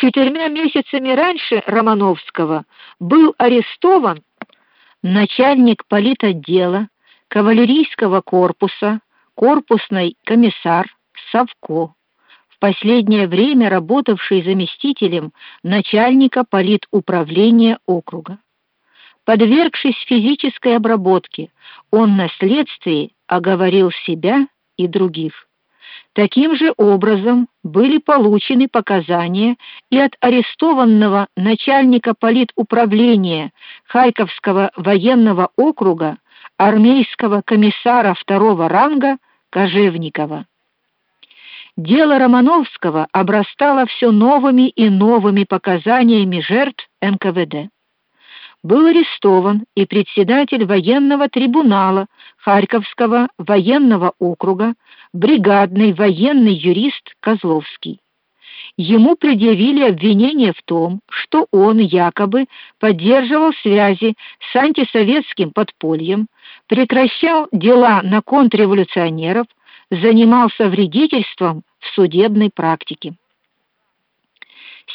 Четырьмя месяцами раньше Романовского был арестован начальник политотдела кавалерийского корпуса, корпусный комиссар Савко, в последнее время работавший заместителем начальника политуправления округа. Подвергшись физической обработке, он на следствии оговорил себя и других. Таким же образом были получены показания и от арестованного начальника политуправления Харьковского военного округа армейского комиссара второго ранга Кожевникова. Дело Романовского обрастало все новыми и новыми показаниями жертв НКВД был арестован и председатель военного трибунала Харьковского военного округа, бригадный военный юрист Козловский. Ему предъявили обвинение в том, что он якобы поддерживал связи с антисоветским подпольем, прекращал дела на контрреволюционеров, занимался вредительством в судебной практике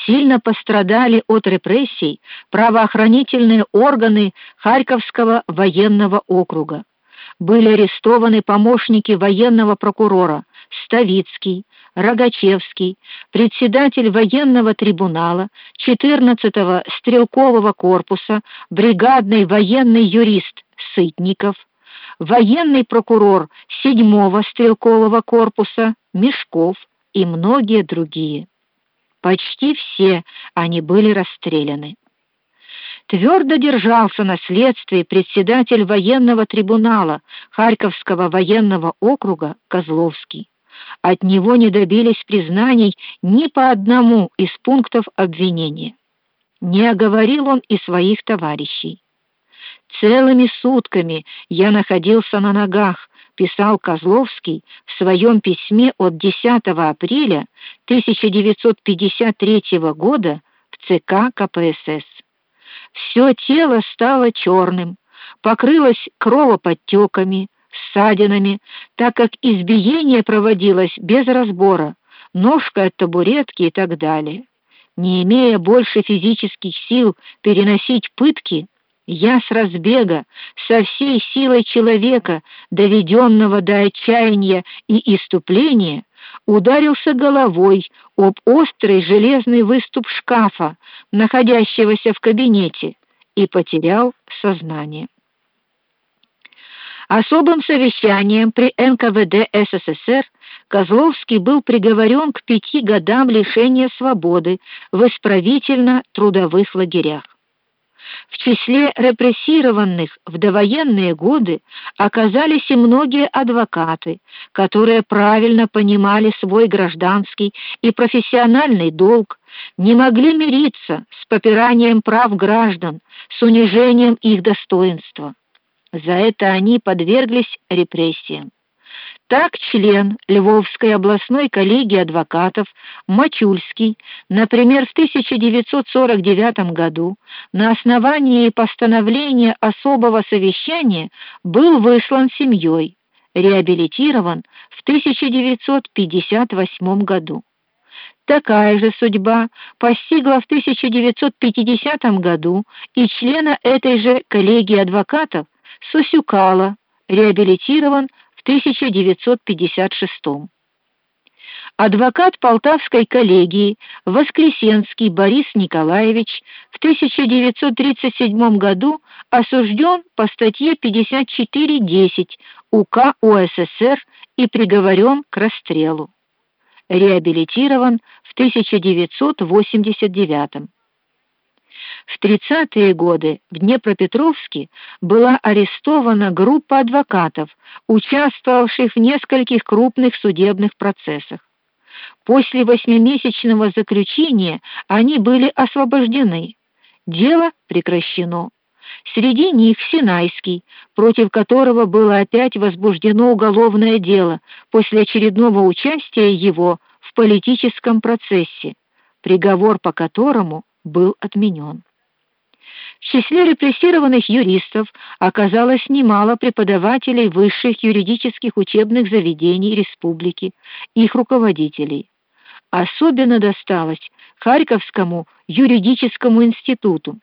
сильно пострадали от репрессий правоохранительные органы Харьковского военного округа. Были арестованы помощники военного прокурора Ставицкий, Рогачевский, председатель военного трибунала 14-го стрелкового корпуса, бригадный военный юрист Сытников, военный прокурор 7-го стрелкового корпуса Мешков и многие другие. Почти все они были расстреляны. Твердо держался на следствии председатель военного трибунала Харьковского военного округа Козловский. От него не добились признаний ни по одному из пунктов обвинения. Не оговорил он и своих товарищей. Целыми сутками я находился на ногах, писал Козловский в своем письме от 10 апреля 1953 года в ЦК КПСС. Все тело стало черным, покрылось кровоподтеками, ссадинами, так как избиение проводилось без разбора, ножка от табуретки и так далее. Не имея больше физических сил переносить пытки, я с разбега, со всей силой человека, доведенного до отчаяния и иступления, ударился головой об острый железный выступ шкафа, находящегося в кабинете, и потерял сознание. Особым совещанием при НКВД СССР Козловский был приговорен к пяти годам лишения свободы в исправительно-трудовых лагерях. В числе репрессированных в довоенные годы оказались и многие адвокаты, которые правильно понимали свой гражданский и профессиональный долг, не могли мириться с попиранием прав граждан, с унижением их достоинства. За это они подверглись репрессиям. Так член Львовской областной коллегии адвокатов Мачульский, например, в 1949 году на основании постановления особого совещания был выслан семьей, реабилитирован в 1958 году. Такая же судьба постигла в 1950 году и члена этой же коллегии адвокатов Сусюкала, реабилитирован 1956. Адвокат Полтавской коллегии Воскресенский Борис Николаевич в 1937 году осужден по статье 54.10 УК УССР и приговорен к расстрелу. Реабилитирован в 1989. В 30-е годы в Днепропетровске была арестована группа адвокатов, участвовавших в нескольких крупных судебных процессах. После восьмимесячного заключения они были освобождены. Дело прекращено. Среди них Синайский, против которого было опять возбуждено уголовное дело после очередного участия его в политическом процессе, приговор по которому был отменен. В числе репрессированных юристов оказалось немало преподавателей высших юридических учебных заведений республики, их руководителей. Особенно досталось Харьковскому юридическому институту.